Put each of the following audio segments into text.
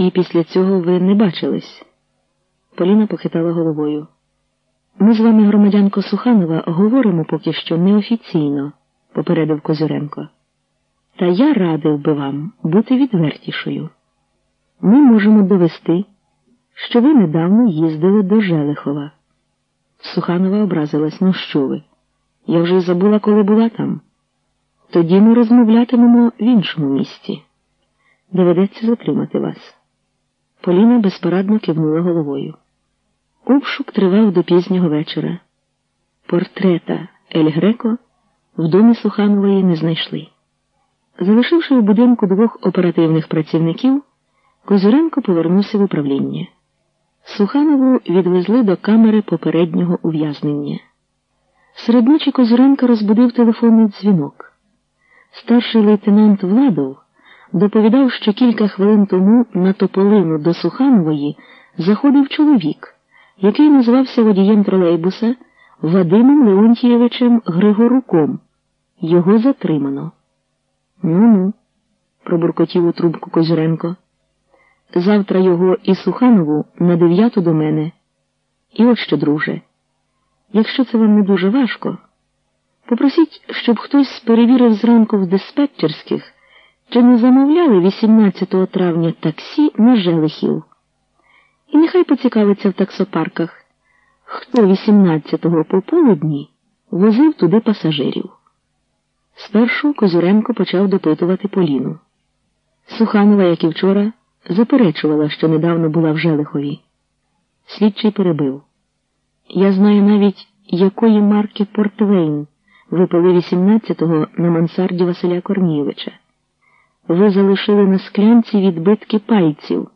І після цього ви не бачились? Поліна похитала головою. Ми з вами, громадянко Суханова, говоримо поки що неофіційно, попередив Козюренко. Та я радив би вам бути відвертішою. Ми можемо довести, що ви недавно їздили до Желихова. Суханова образилась, ну що ви? Я вже забула, коли була там. Тоді ми розмовлятимемо в іншому місці. Доведеться затримати вас. Поліна безпорадно кивнула головою. Обшук тривав до пізнього вечора. Портрета Ель Греко в домі Суханової не знайшли. Залишивши у будинку двох оперативних працівників, Козуренко повернувся в управління. Суханову відвезли до камери попереднього ув'язнення. Серед ночі Козуренка розбудив телефонний дзвінок. Старший лейтенант Владов доповідав, що кілька хвилин тому на тополину до Суханової заходив чоловік, який називався водієм тролейбуса Вадимом Леонтієвичем Григоруком. Його затримано. Ну ну, пробуркотів у трубку Козюренко. Завтра його і Суханову на дев'яту до мене. І от що, друже, якщо це вам не дуже важко, попросіть, щоб хтось перевірив зранку в диспетчерських, чи не замовляли 18 травня таксі на Желихів. І нехай поцікавиться в таксопарках, хто 18-го пополудні возив туди пасажирів. Спершу Козюренко почав допитувати Поліну. Суханова, як і вчора, заперечувала, що недавно була в Желихові. Слідчий перебив. Я знаю навіть, якої марки Портвейн ви пили 18-го на мансарді Василя Корнієвича. Ви залишили на склянці відбитки пальців.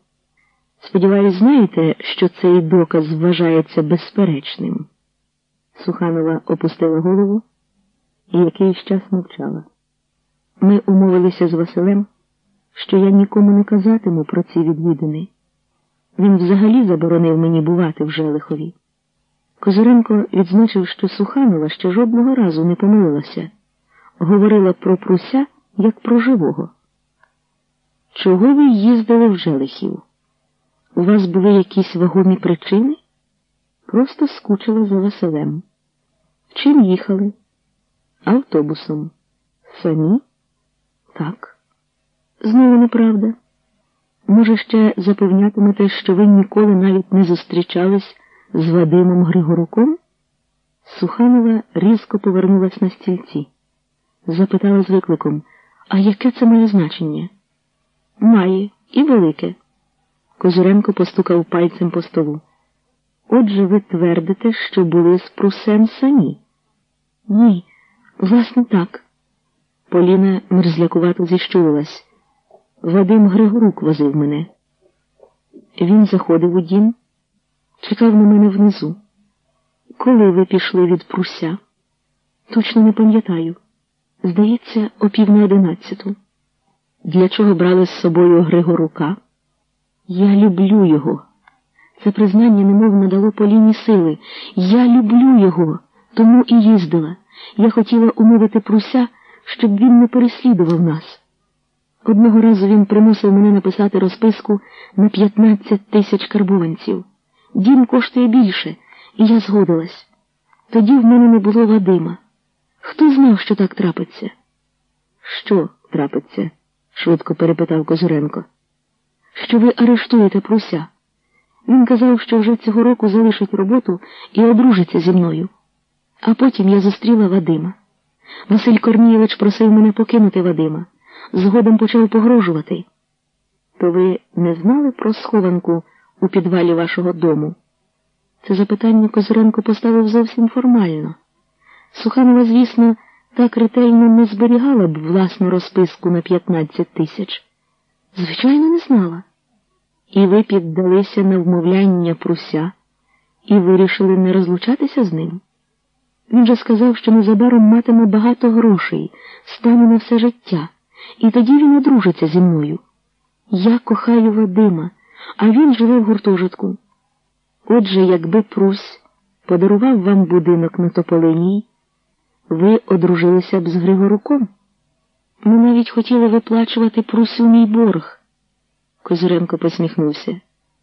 Сподіваюсь, знаєте, що цей доказ вважається безперечним. Суханова опустила голову і якийсь час мовчала. Ми умовилися з Василем, що я нікому не казатиму про ці відвідини. Він взагалі заборонив мені бувати в Желихові. Козиренко відзначив, що Суханова ще жодного разу не помилилася, говорила про пруся як про живого. Чого ви їздили в Желихів? У вас були якісь вагомі причини? Просто скучила за Василем. Чим їхали? Автобусом. Самі? Так. Знову неправда. Може, ще запевнятимете, що ви ніколи навіть не зустрічались з Вадимом Григоруком? Суханова різко повернулась на стільці. Запитала з викликом, а яке це має значення? Має і велике. Козуренко постукав пальцем по столу. Отже, ви твердите, що були з прусем самі? Ні, власне, так. Поліна мерзлякувато зіщулилась. Вадим Григорук возив мене. Він заходив у дім, чекав на мене внизу. Коли ви пішли від пруся? Точно не пам'ятаю. Здається, о пів на одинадцяту. Для чого брали з собою Григорука? Я люблю його. Це признання немов надало Поліні сили. Я люблю його, тому і їздила. Я хотіла умовити пруся, щоб він не переслідував нас. Одного разу він примусив мене написати розписку на 15 тисяч карбованців. Дім коштує більше, і я згодилась. Тоді в мене не було Вадима. Хто знав, що так трапиться? Що трапиться? Швидко перепитав Козуренко. Що ви арештуєте пруся? Він казав, що вже цього року залишить роботу і одружиться зі мною. А потім я зустріла Вадима. Василь Корнієвич просив мене покинути Вадима. Згодом почав погрожувати. То ви не знали про схованку у підвалі вашого дому? Це запитання Козиренко поставив зовсім формально. Суханова, звісно, так ретельно не зберігала б власну розписку на 15 тисяч. Звичайно, не знала. І ви піддалися на вмовляння пруся і вирішили не розлучатися з ним. Він же сказав, що незабаром матиме багато грошей, стане на все життя, і тоді він одружиться зі мною. Я кохаю Вадима, а він живе в гуртожитку. Отже, якби Прусь подарував вам будинок на Тополиній, ви одружилися б з Григоруком. Ми навіть хотіли виплачувати прусу мій борг. Козуренко посміхнувся.